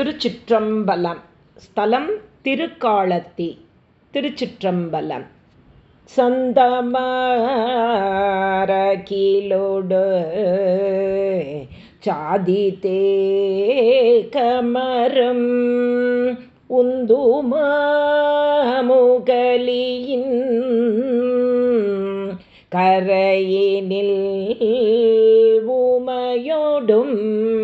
திருச்சிற்றம்பலம். ஸ்தலம் திருக்காலத்தி. திருச்சிற்றம்பலம். சந்தமரகிலோடு சாதி தேக்கமரம் உந்துமாமுகலியின் கரையினில் உமையோடும்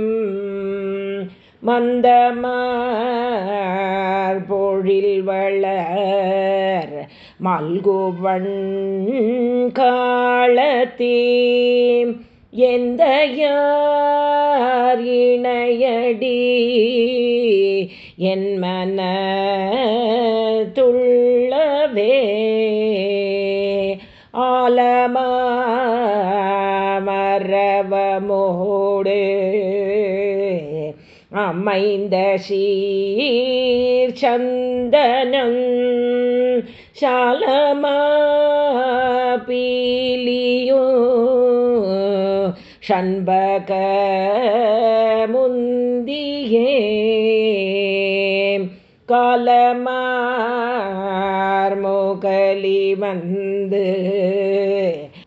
மந்தமார் பொழில் வளர் மல்குவண் காலத்தீ. எந்த யார் இணையடி? என் மன துள்ளவே. ஆலமரவமோடு அமைந்த சீர் சந்தனம் சாலமா பீலியோ ஷண்பக முந்தியே காலமார் முகலி வந்து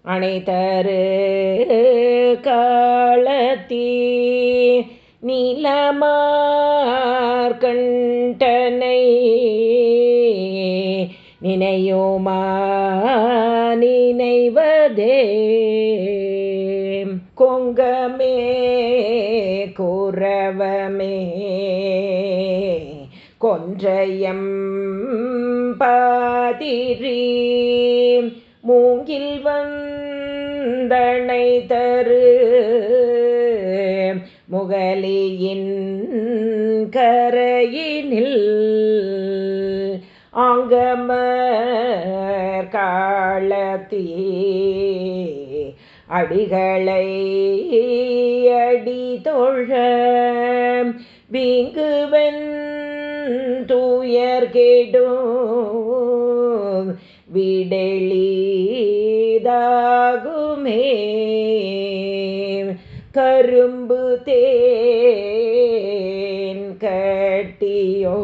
அணைத்தரு காலத்தீ நீலமார்கண்டனை நினையோமா நினைவதே கொங்கமே குறவமே. கொன்றையம் பாதிரி மூங்கில் வந்தனை தரு முகலியின் கரையினில் ஆங்கமர் காலத்தீ அடிகளை அடி தொழ வீங்குவன் தூயர் கெடும் விடெளிதாகுமே. கரும்பு தேன் கட்டியோ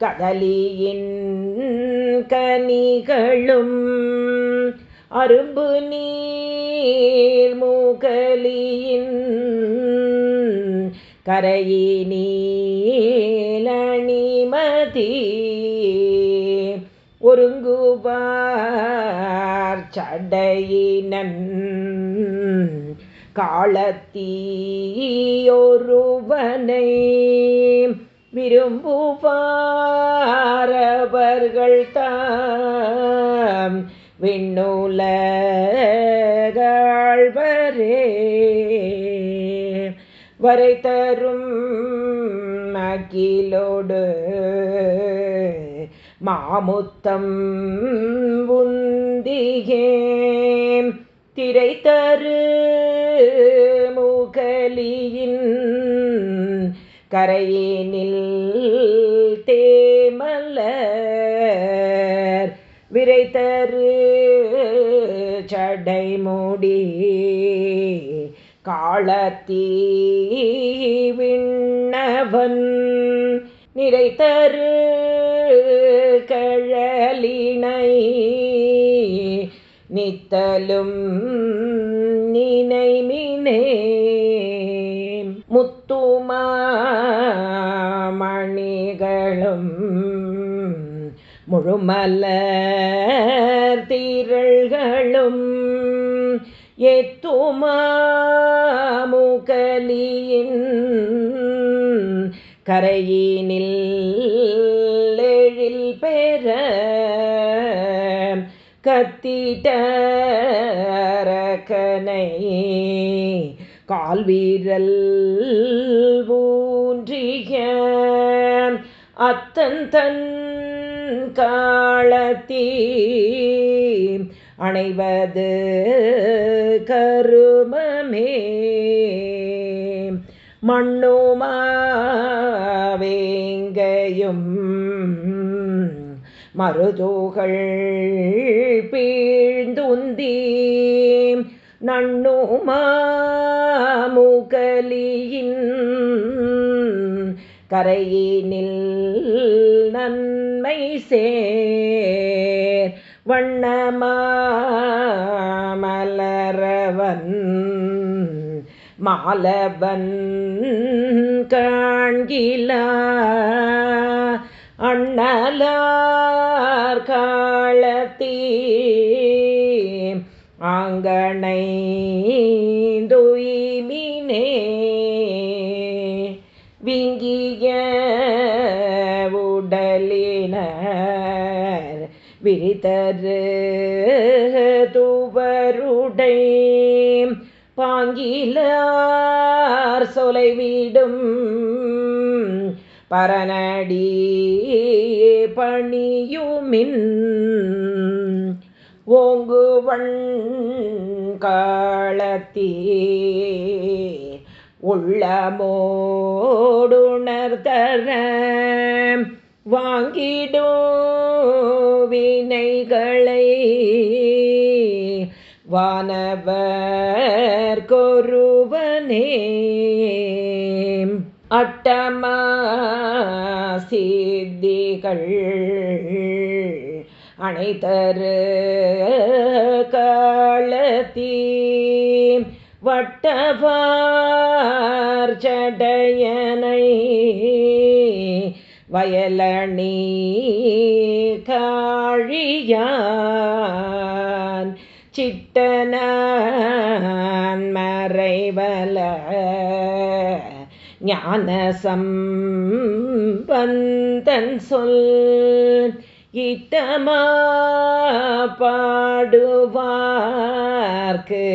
கதலியின் கனிகளும் அரும்பு நீர் மூகலியின் கரையினீலணிமதி ஒருங்குவார் சடையினன் காலத்தீயொருவனை விரும்புவாரவர்கள் தாம். விண்ணுலகாழ்வரே வரை தரும் அகிலோடு மாமுத்தம் உந்தியே திரை தரு முகலியின் கரையினில் தேமலர் விரைத்தரு தரு சடைமுடி காலத்தீ விண்ணவன் நிறைத்தரு கழலினை நித்தலும் நினைமினே முத்துமாமணிகளும் முழுமலர் தீரள்களும் எத்துமாமுகலியின் கரையினில் எழில் பெற கணை. கால்வீரல் ஊன்றிய அத்தன் தன் காலத்தீ. அணைவது கருமமே. மண்ணுமாவேங்கையும் மருதோகள் பீழ்ந்துந்தீ. நண்ணுமாமுகலியின் கரையினில் நன்மை சேர் வண்ணமலரவன் மாலவன் காண்கிலா அண்ணலார் காலத்தீ ஆங்கனை துயிமினே விங்கிய உடலினர் விரிதரு தூவருடை பாங்கிலார் சொலைவிடும் பரநடி பணியுமின் ஓங்குவன் காலத்தீ உள்ளமோடுணர்தர வாங்கிடோ வினைகளை. வானவர் கொருவனே அட்டமா சித்திகள். அனைத்தரு காலத்தீ வட்டவார் சடையனை வயலணி காழியான் சிட்டனான் மறைவல ஞான சம்பந்தன் சொல் இட்டமா பாடுவார்க்கு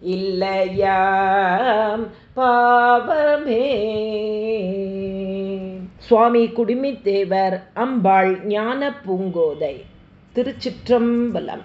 இல்லையாம் பாவமே. சுவாமி குடுமித்தேவர் அம்பாள் ஞான பூங்கோதை திருச்சிற்றம்பலம்.